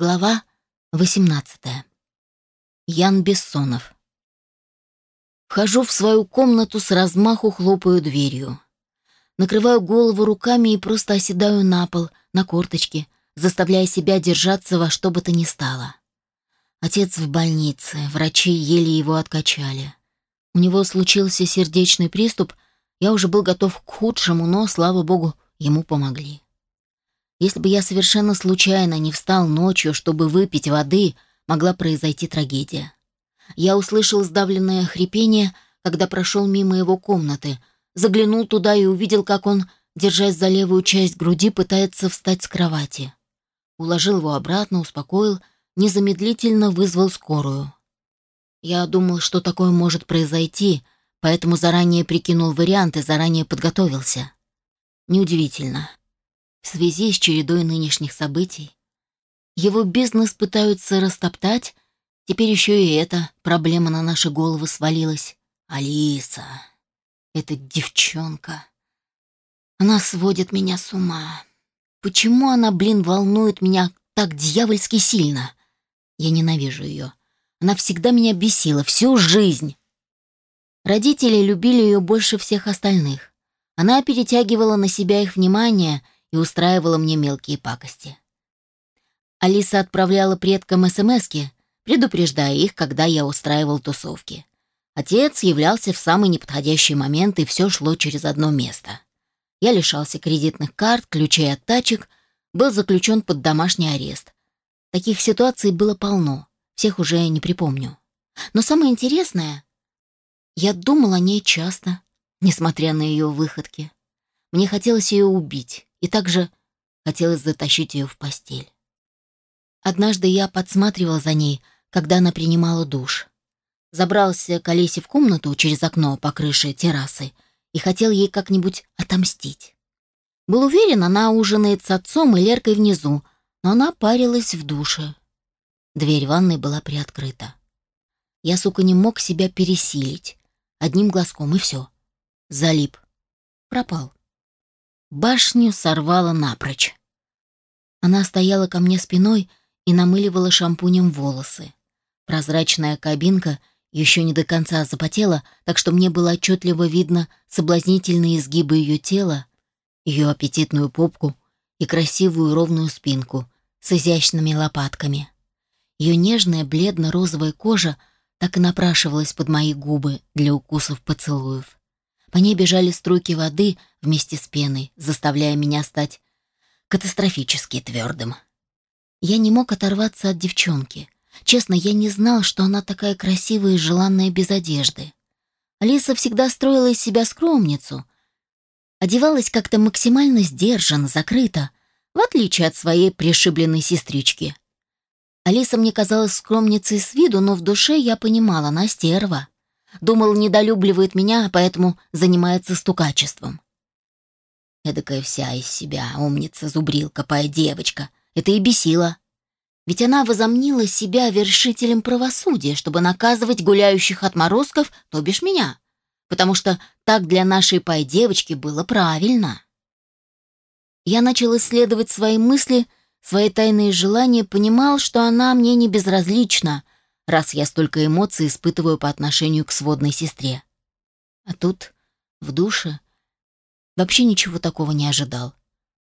Глава 18. Ян Бессонов. Вхожу в свою комнату с размаху, хлопаю дверью. Накрываю голову руками и просто оседаю на пол, на корточки, заставляя себя держаться во что бы то ни стало. Отец в больнице, врачи еле его откачали. У него случился сердечный приступ, я уже был готов к худшему, но, слава богу, ему помогли. Если бы я совершенно случайно не встал ночью, чтобы выпить воды, могла произойти трагедия. Я услышал сдавленное хрипение, когда прошел мимо его комнаты, заглянул туда и увидел, как он, держась за левую часть груди, пытается встать с кровати. Уложил его обратно, успокоил, незамедлительно вызвал скорую. Я думал, что такое может произойти, поэтому заранее прикинул варианты, заранее подготовился. Неудивительно. В связи с чередой нынешних событий его бизнес пытаются растоптать, теперь еще и эта проблема на наши головы свалилась. Алиса, эта девчонка, она сводит меня с ума. Почему она, блин, волнует меня так дьявольски сильно? Я ненавижу ее. Она всегда меня бесила, всю жизнь. Родители любили ее больше всех остальных. Она перетягивала на себя их внимание и устраивала мне мелкие пакости. Алиса отправляла предкам СМСки, предупреждая их, когда я устраивал тусовки. Отец являлся в самый неподходящий момент, и все шло через одно место. Я лишался кредитных карт, ключей от тачек, был заключен под домашний арест. Таких ситуаций было полно, всех уже не припомню. Но самое интересное, я думал о ней часто, несмотря на ее выходки. Мне хотелось ее убить, и также хотелось затащить ее в постель. Однажды я подсматривал за ней, когда она принимала душ. Забрался к Олесе в комнату через окно по крыше террасы и хотел ей как-нибудь отомстить. Был уверен, она ужинает с отцом и Леркой внизу, но она парилась в душе. Дверь ванной была приоткрыта. Я, сука, не мог себя пересилить. Одним глазком, и все. Залип. Пропал. Башню сорвала напрочь. Она стояла ко мне спиной и намыливала шампунем волосы. Прозрачная кабинка еще не до конца запотела, так что мне было отчетливо видно соблазнительные изгибы ее тела, ее аппетитную попку и красивую ровную спинку с изящными лопатками. Ее нежная бледно-розовая кожа так и напрашивалась под мои губы для укусов поцелуев. По ней бежали струйки воды вместе с пеной, заставляя меня стать катастрофически твердым. Я не мог оторваться от девчонки. Честно, я не знал, что она такая красивая и желанная без одежды. Алиса всегда строила из себя скромницу. Одевалась как-то максимально сдержанно, закрыто, в отличие от своей пришибленной сестрички. Алиса мне казалась скромницей с виду, но в душе я понимала, она стерва. Думал, недолюбливает меня, поэтому занимается стукачеством. Эдакая вся из себя, умница, зубрилка, пая девочка. Это и бесило. Ведь она возомнила себя вершителем правосудия, чтобы наказывать гуляющих отморозков, то бишь меня. Потому что так для нашей пай-девочки было правильно. Я начал исследовать свои мысли, свои тайные желания, понимал, что она мне не безразлична — раз я столько эмоций испытываю по отношению к сводной сестре. А тут, в душе, вообще ничего такого не ожидал.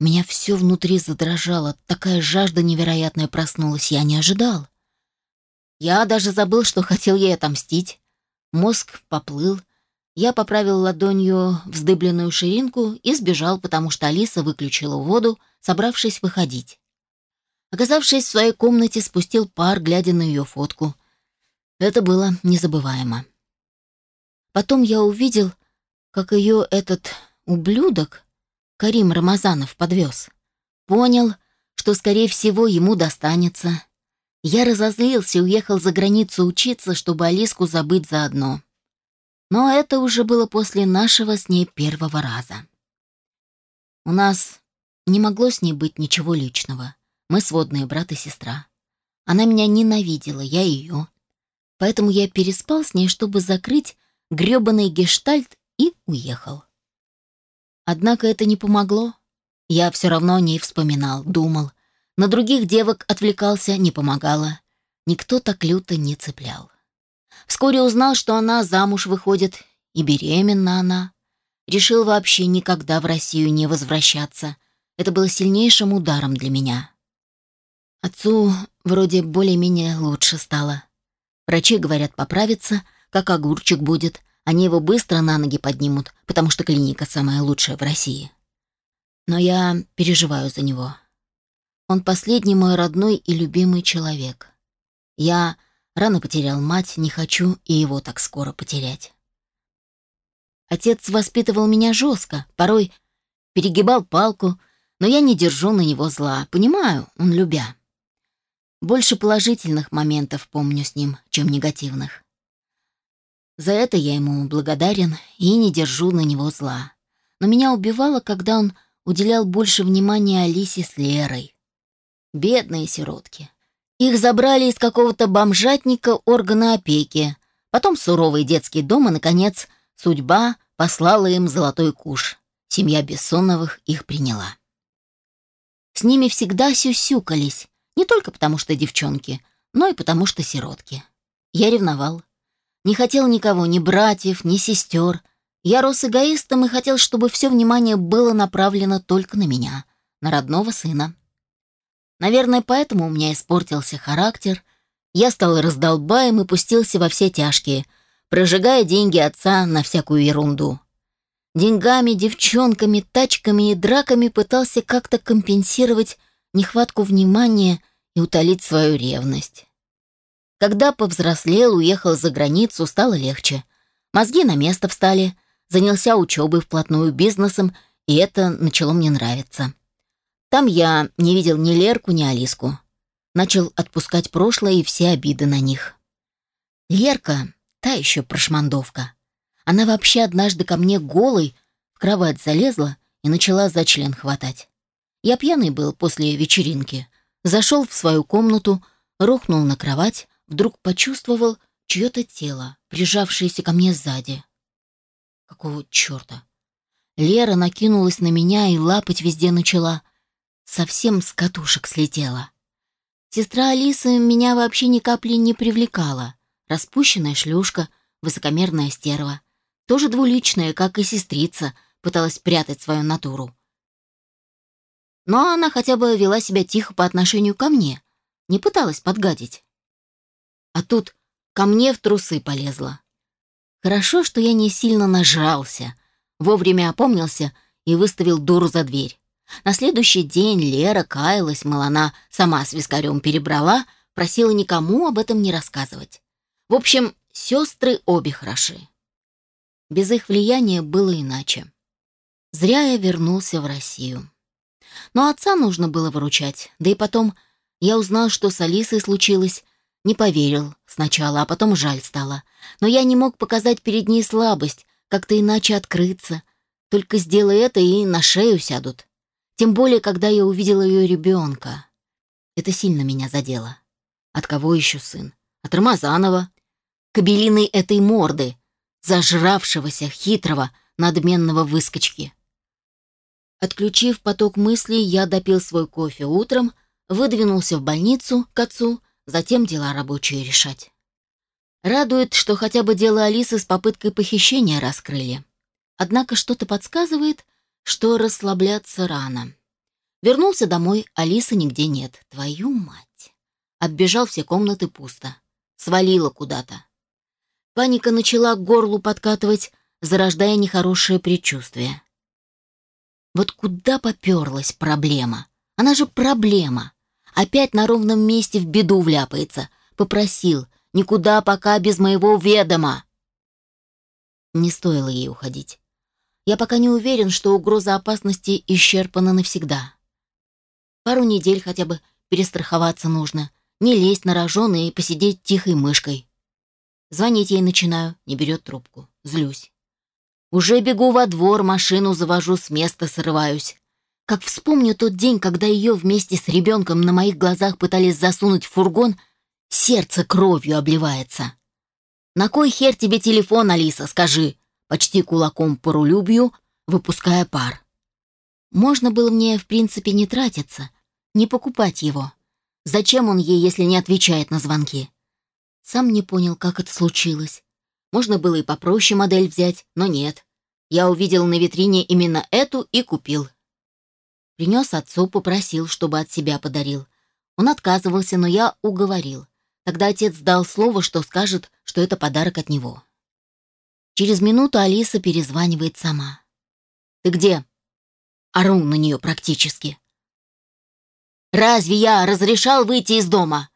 Меня все внутри задрожало, такая жажда невероятная проснулась, я не ожидал. Я даже забыл, что хотел ей отомстить. Мозг поплыл. Я поправил ладонью вздыбленную ширинку и сбежал, потому что Алиса выключила воду, собравшись выходить. Оказавшись в своей комнате, спустил пар, глядя на ее фотку. Это было незабываемо. Потом я увидел, как ее этот ублюдок, Карим Рамазанов, подвез. Понял, что, скорее всего, ему достанется. Я разозлился и уехал за границу учиться, чтобы Алиску забыть заодно. Но это уже было после нашего с ней первого раза. У нас не могло с ней быть ничего личного. Мы сводные брат и сестра. Она меня ненавидела, я ее. Поэтому я переспал с ней, чтобы закрыть грёбаный гештальт и уехал. Однако это не помогло. Я все равно о ней вспоминал, думал. На других девок отвлекался, не помогала. Никто так люто не цеплял. Вскоре узнал, что она замуж выходит, и беременна она. Решил вообще никогда в Россию не возвращаться. Это было сильнейшим ударом для меня. Отцу вроде более-менее лучше стало. Врачи говорят поправиться, как огурчик будет. Они его быстро на ноги поднимут, потому что клиника самая лучшая в России. Но я переживаю за него. Он последний мой родной и любимый человек. Я рано потерял мать, не хочу и его так скоро потерять. Отец воспитывал меня жестко, порой перегибал палку, но я не держу на него зла, понимаю, он любя. Больше положительных моментов помню с ним, чем негативных. За это я ему благодарен и не держу на него зла. Но меня убивало, когда он уделял больше внимания Алисе с Лерой. Бедные сиротки. Их забрали из какого-то бомжатника органа опеки, потом суровый детский дом и, наконец, судьба послала им золотой куш. Семья Бессоновых их приняла. С ними всегда сюсюкались, не только потому что девчонки, но и потому что сиротки. Я ревновал. Не хотел никого, ни братьев, ни сестер. Я рос эгоистом и хотел, чтобы все внимание было направлено только на меня, на родного сына. Наверное, поэтому у меня испортился характер. Я стал раздолбаем и пустился во все тяжкие, прожигая деньги отца на всякую ерунду. Деньгами, девчонками, тачками и драками пытался как-то компенсировать нехватку внимания и утолить свою ревность. Когда повзрослел, уехал за границу, стало легче. Мозги на место встали, занялся учебой вплотную, бизнесом, и это начало мне нравиться. Там я не видел ни Лерку, ни Алиску. Начал отпускать прошлое и все обиды на них. Лерка — та еще прошмандовка. Она вообще однажды ко мне голой в кровать залезла и начала за член хватать. Я пьяный был после вечеринки. Зашел в свою комнату, рухнул на кровать, вдруг почувствовал чье-то тело, прижавшееся ко мне сзади. Какого черта? Лера накинулась на меня и лапать везде начала. Совсем с катушек слетела. Сестра Алисы меня вообще ни капли не привлекала. Распущенная шлюшка, высокомерная стерва. Тоже двуличная, как и сестрица, пыталась прятать свою натуру. Но она хотя бы вела себя тихо по отношению ко мне, не пыталась подгадить. А тут ко мне в трусы полезла. Хорошо, что я не сильно нажрался, вовремя опомнился и выставил дуру за дверь. На следующий день Лера каялась, мол, она сама с вискарем перебрала, просила никому об этом не рассказывать. В общем, сестры обе хороши. Без их влияния было иначе. Зря я вернулся в Россию. Но отца нужно было выручать. Да и потом я узнал, что с Алисой случилось. Не поверил сначала, а потом жаль стало. Но я не мог показать перед ней слабость, как-то иначе открыться. Только сделай это, и на шею сядут. Тем более, когда я увидела ее ребенка. Это сильно меня задело. От кого еще сын? От Рамазанова. Кабелиной этой морды, зажравшегося, хитрого, надменного выскочки. Отключив поток мыслей, я допил свой кофе утром, выдвинулся в больницу к отцу, затем дела рабочие решать. Радует, что хотя бы дело Алисы с попыткой похищения раскрыли. Однако что-то подсказывает, что расслабляться рано. Вернулся домой, Алисы нигде нет. Твою мать! Оббежал все комнаты пусто. Свалила куда-то. Паника начала к горлу подкатывать, зарождая нехорошее предчувствие. Вот куда поперлась проблема? Она же проблема. Опять на ровном месте в беду вляпается. Попросил, никуда пока без моего ведома. Не стоило ей уходить. Я пока не уверен, что угроза опасности исчерпана навсегда. Пару недель хотя бы перестраховаться нужно. Не лезть на рожон и посидеть тихой мышкой. Звонить ей начинаю, не берет трубку. Злюсь. Уже бегу во двор, машину завожу, с места срываюсь. Как вспомню тот день, когда ее вместе с ребенком на моих глазах пытались засунуть в фургон, сердце кровью обливается. «На кой хер тебе телефон, Алиса, скажи?» Почти кулаком по рулю бью, выпуская пар. Можно было мне, в принципе, не тратиться. не покупать его. Зачем он ей, если не отвечает на звонки? Сам не понял, как это случилось. Можно было и попроще модель взять, но нет. Я увидел на витрине именно эту и купил. Принес отцу, попросил, чтобы от себя подарил. Он отказывался, но я уговорил. Тогда отец дал слово, что скажет, что это подарок от него. Через минуту Алиса перезванивает сама. «Ты где?» Ору на нее практически. «Разве я разрешал выйти из дома?»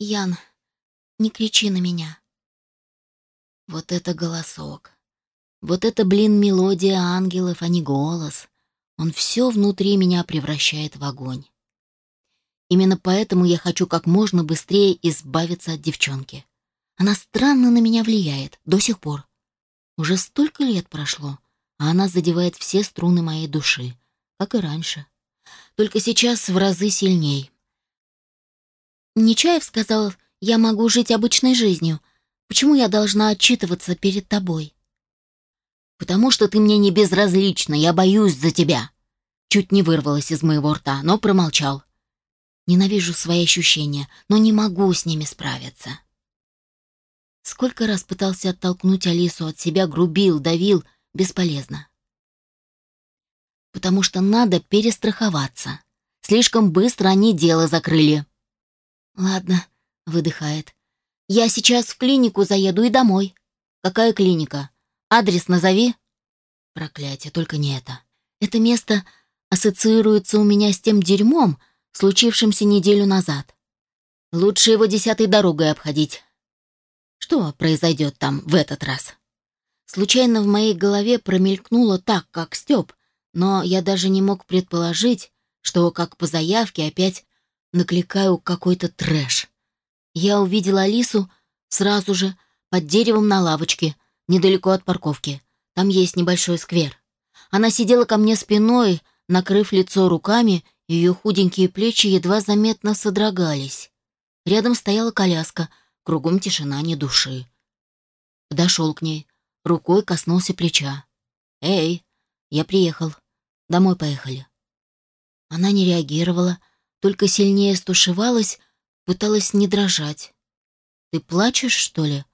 «Ян, не кричи на меня». Вот это голосок. Вот это, блин, мелодия ангелов, а не голос. Он все внутри меня превращает в огонь. Именно поэтому я хочу как можно быстрее избавиться от девчонки. Она странно на меня влияет, до сих пор. Уже столько лет прошло, а она задевает все струны моей души, как и раньше. Только сейчас в разы сильней. Нечаев сказал, я могу жить обычной жизнью, Почему я должна отчитываться перед тобой? Потому что ты мне не безразлична, я боюсь за тебя. Чуть не вырвалось из моего рта, но промолчал. Ненавижу свои ощущения, но не могу с ними справиться. Сколько раз пытался оттолкнуть Алису от себя, грубил, давил, бесполезно. Потому что надо перестраховаться. Слишком быстро они дело закрыли. Ладно, выдыхает. Я сейчас в клинику заеду и домой. Какая клиника? Адрес назови. Проклятие, только не это. Это место ассоциируется у меня с тем дерьмом, случившимся неделю назад. Лучше его десятой дорогой обходить. Что произойдет там в этот раз? Случайно в моей голове промелькнуло так, как Степ, но я даже не мог предположить, что, как по заявке, опять накликаю какой-то трэш. Я увидела Алису сразу же под деревом на лавочке, недалеко от парковки. Там есть небольшой сквер. Она сидела ко мне спиной, накрыв лицо руками, ее худенькие плечи едва заметно содрогались. Рядом стояла коляска, кругом тишина, ни души. Подошел к ней, рукой коснулся плеча. «Эй, я приехал. Домой поехали». Она не реагировала, только сильнее стушевалась, пыталась не дрожать. «Ты плачешь, что ли?»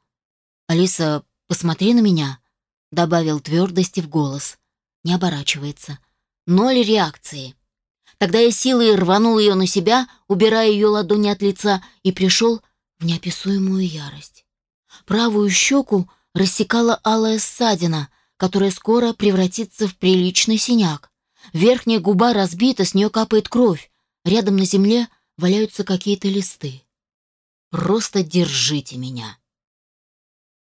«Алиса, посмотри на меня», — добавил твердости в голос. Не оборачивается. Ноль реакции. Тогда я силой рванул ее на себя, убирая ее ладони от лица, и пришел в неописуемую ярость. Правую щеку рассекала алая ссадина, которая скоро превратится в приличный синяк. Верхняя губа разбита, с нее капает кровь. Рядом на земле валяются какие-то листы. Просто держите меня.